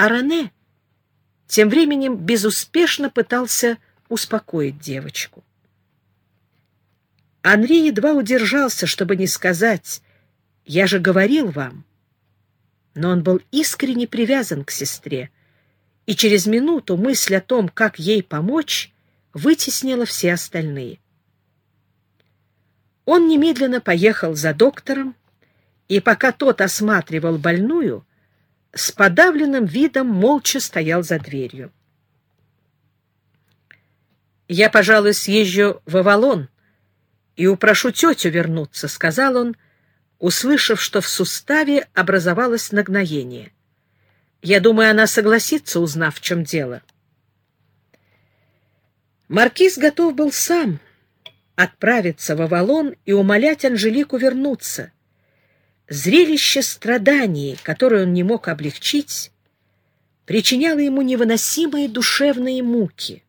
А Рене тем временем безуспешно пытался успокоить девочку. Анри едва удержался, чтобы не сказать «Я же говорил вам». Но он был искренне привязан к сестре, и через минуту мысль о том, как ей помочь, вытеснила все остальные. Он немедленно поехал за доктором, и пока тот осматривал больную, с подавленным видом молча стоял за дверью. «Я, пожалуй, съезжу в Авалон и упрошу тетю вернуться», — сказал он, услышав, что в суставе образовалось нагноение. «Я думаю, она согласится, узнав, в чем дело». Маркиз готов был сам отправиться в Авалон и умолять Анжелику вернуться. Зрелище страданий, которое он не мог облегчить, причиняло ему невыносимые душевные муки.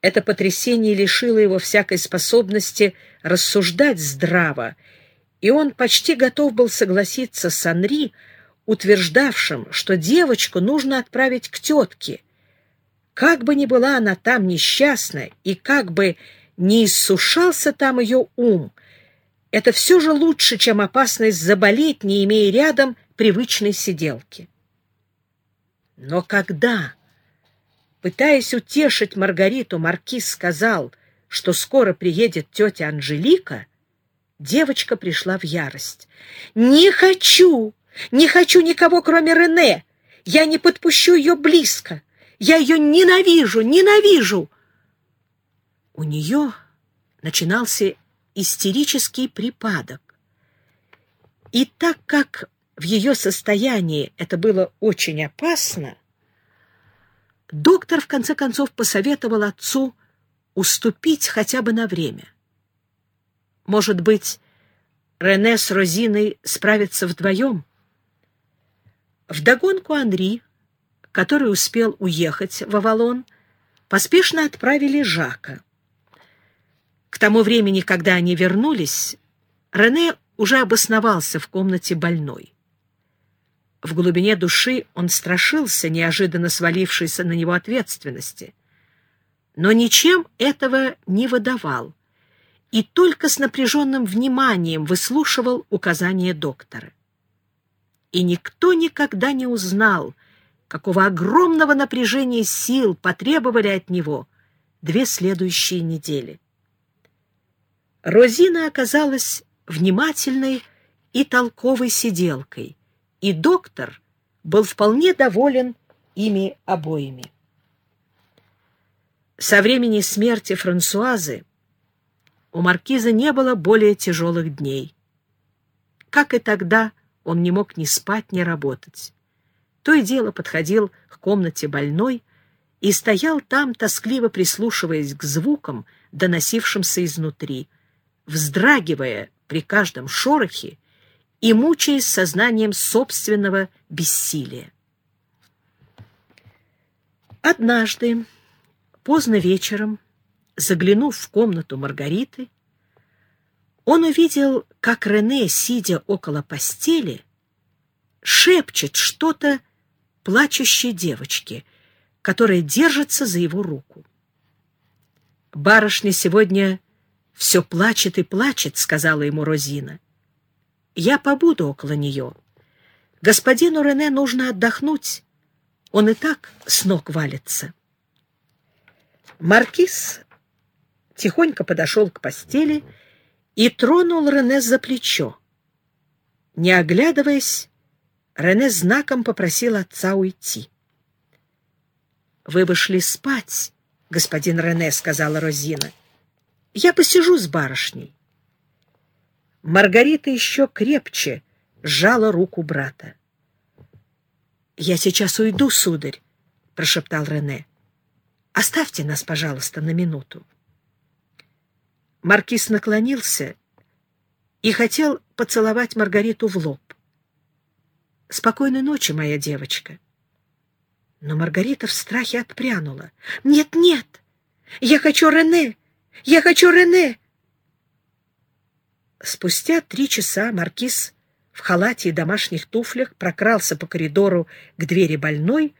Это потрясение лишило его всякой способности рассуждать здраво, и он почти готов был согласиться с Анри, утверждавшим, что девочку нужно отправить к тетке — как бы ни была она там несчастна, и как бы не иссушался там ее ум, это все же лучше, чем опасность заболеть, не имея рядом привычной сиделки. Но когда, пытаясь утешить Маргариту, маркиз сказал, что скоро приедет тетя Анжелика, девочка пришла в ярость. «Не хочу! Не хочу никого, кроме Рене! Я не подпущу ее близко! Я ее ненавижу, ненавижу!» У нее начинался истерический припадок. И так как в ее состоянии это было очень опасно, доктор в конце концов посоветовал отцу уступить хотя бы на время. Может быть, Рене с Розиной справятся вдвоем? Вдогонку Анри который успел уехать в Авалон, поспешно отправили Жака. К тому времени, когда они вернулись, Рене уже обосновался в комнате больной. В глубине души он страшился неожиданно свалившейся на него ответственности, но ничем этого не выдавал и только с напряженным вниманием выслушивал указания доктора. И никто никогда не узнал, какого огромного напряжения сил потребовали от него две следующие недели. Розина оказалась внимательной и толковой сиделкой, и доктор был вполне доволен ими обоими. Со времени смерти Франсуазы у маркиза не было более тяжелых дней. Как и тогда, он не мог ни спать, ни работать. То и дело подходил к комнате больной и стоял там, тоскливо прислушиваясь к звукам, доносившимся изнутри, вздрагивая при каждом шорохе и мучаясь сознанием собственного бессилия. Однажды, поздно вечером, заглянув в комнату Маргариты, он увидел, как Рене, сидя около постели, шепчет что-то плачущей девочки, которая держится за его руку. «Барышня сегодня все плачет и плачет», — сказала ему Розина. «Я побуду около нее. Господину Рене нужно отдохнуть. Он и так с ног валится». Маркиз тихонько подошел к постели и тронул Рене за плечо. Не оглядываясь, Рене знаком попросил отца уйти. «Вы вышли спать, господин Рене», — сказала Розина. «Я посижу с барышней». Маргарита еще крепче сжала руку брата. «Я сейчас уйду, сударь», — прошептал Рене. «Оставьте нас, пожалуйста, на минуту». Маркиз наклонился и хотел поцеловать Маргариту в лоб. «Спокойной ночи, моя девочка». Но Маргарита в страхе отпрянула. «Нет, нет! Я хочу Рене! Я хочу Рене!» Спустя три часа маркиз в халате и домашних туфлях прокрался по коридору к двери больной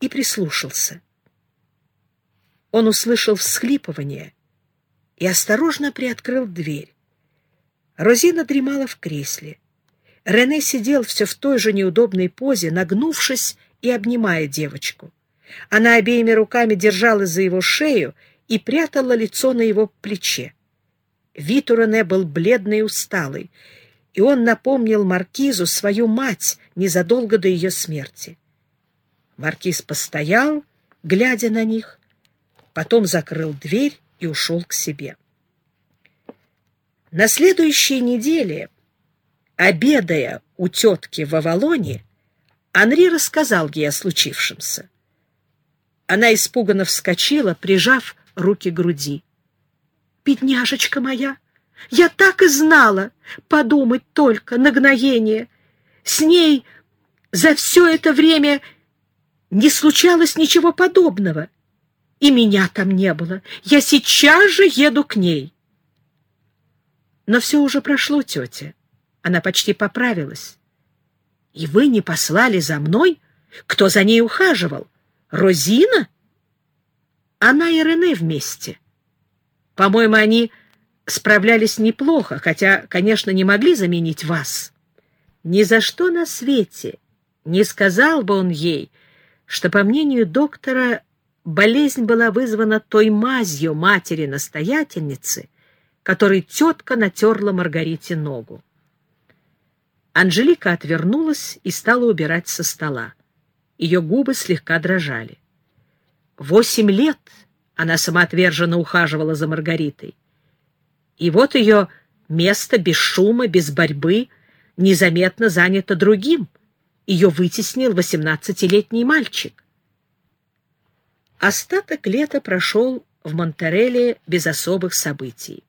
и прислушался. Он услышал всхлипывание и осторожно приоткрыл дверь. Розина дремала в кресле. Рене сидел все в той же неудобной позе, нагнувшись и обнимая девочку. Она обеими руками держала за его шею и прятала лицо на его плече. Вид у Рене был бледный и усталый, и он напомнил Маркизу свою мать незадолго до ее смерти. Маркиз постоял, глядя на них, потом закрыл дверь и ушел к себе. На следующей неделе, обедая у тетки в Авалоне, Анри рассказал ей о случившемся. Она испуганно вскочила, прижав руки груди. «Бедняжечка моя! Я так и знала! Подумать только, нагноение! С ней за все это время не случалось ничего подобного. И меня там не было. Я сейчас же еду к ней!» Но все уже прошло, тетя. Она почти поправилась. И вы не послали за мной? Кто за ней ухаживал? Розина? Она и Рене вместе. По-моему, они справлялись неплохо, хотя, конечно, не могли заменить вас. Ни за что на свете не сказал бы он ей, что, по мнению доктора, болезнь была вызвана той мазью матери-настоятельницы, которой тетка натерла Маргарите ногу. Анжелика отвернулась и стала убирать со стола. Ее губы слегка дрожали. Восемь лет она самоотверженно ухаживала за Маргаритой. И вот ее место без шума, без борьбы, незаметно занято другим. Ее вытеснил восемнадцатилетний мальчик. Остаток лета прошел в Монтереле без особых событий.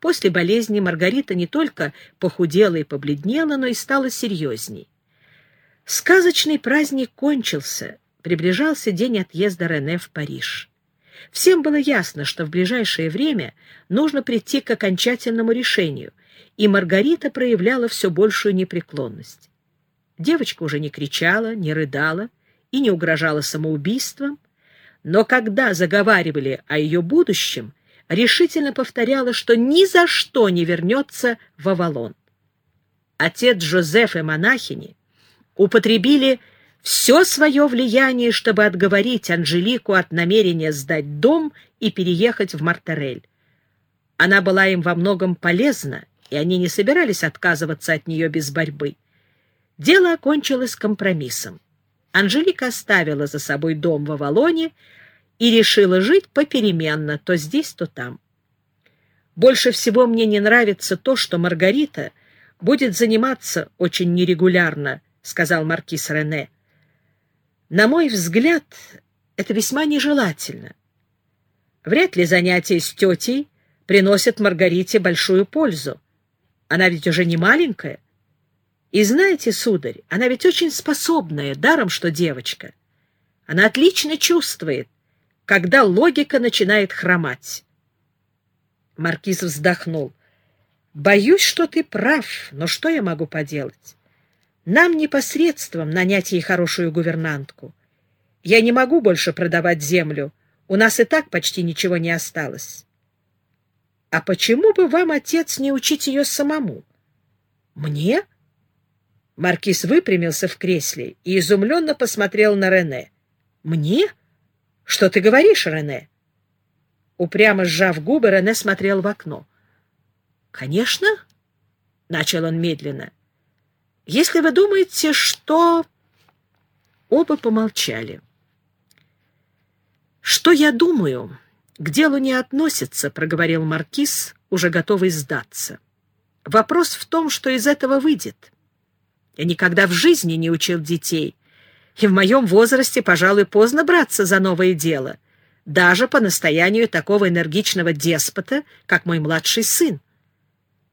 После болезни Маргарита не только похудела и побледнела, но и стала серьезней. Сказочный праздник кончился, приближался день отъезда Рене в Париж. Всем было ясно, что в ближайшее время нужно прийти к окончательному решению, и Маргарита проявляла все большую непреклонность. Девочка уже не кричала, не рыдала и не угрожала самоубийством, но когда заговаривали о ее будущем, решительно повторяла, что ни за что не вернется в Авалон. Отец Жозеф и монахини употребили все свое влияние, чтобы отговорить Анжелику от намерения сдать дом и переехать в Мартерель. Она была им во многом полезна, и они не собирались отказываться от нее без борьбы. Дело окончилось компромиссом. Анжелика оставила за собой дом в Авалоне, и решила жить попеременно, то здесь, то там. Больше всего мне не нравится то, что Маргарита будет заниматься очень нерегулярно, сказал маркиз Рене. На мой взгляд, это весьма нежелательно. Вряд ли занятия с тетей приносят Маргарите большую пользу. Она ведь уже не маленькая. И знаете, сударь, она ведь очень способная, даром что девочка. Она отлично чувствует, когда логика начинает хромать. Маркиз вздохнул. «Боюсь, что ты прав, но что я могу поделать? Нам непосредством нанять ей хорошую гувернантку. Я не могу больше продавать землю, у нас и так почти ничего не осталось. А почему бы вам, отец, не учить ее самому? Мне?» Маркиз выпрямился в кресле и изумленно посмотрел на Рене. «Мне?» Что ты говоришь, Рене? Упрямо сжав губы, Рене смотрел в окно. Конечно, начал он медленно. Если вы думаете, что... Оба помолчали. Что я думаю, к делу не относится, проговорил маркиз, уже готовый сдаться. Вопрос в том, что из этого выйдет. Я никогда в жизни не учил детей, и в моем возрасте, пожалуй, поздно браться за новое дело, даже по настоянию такого энергичного деспота, как мой младший сын.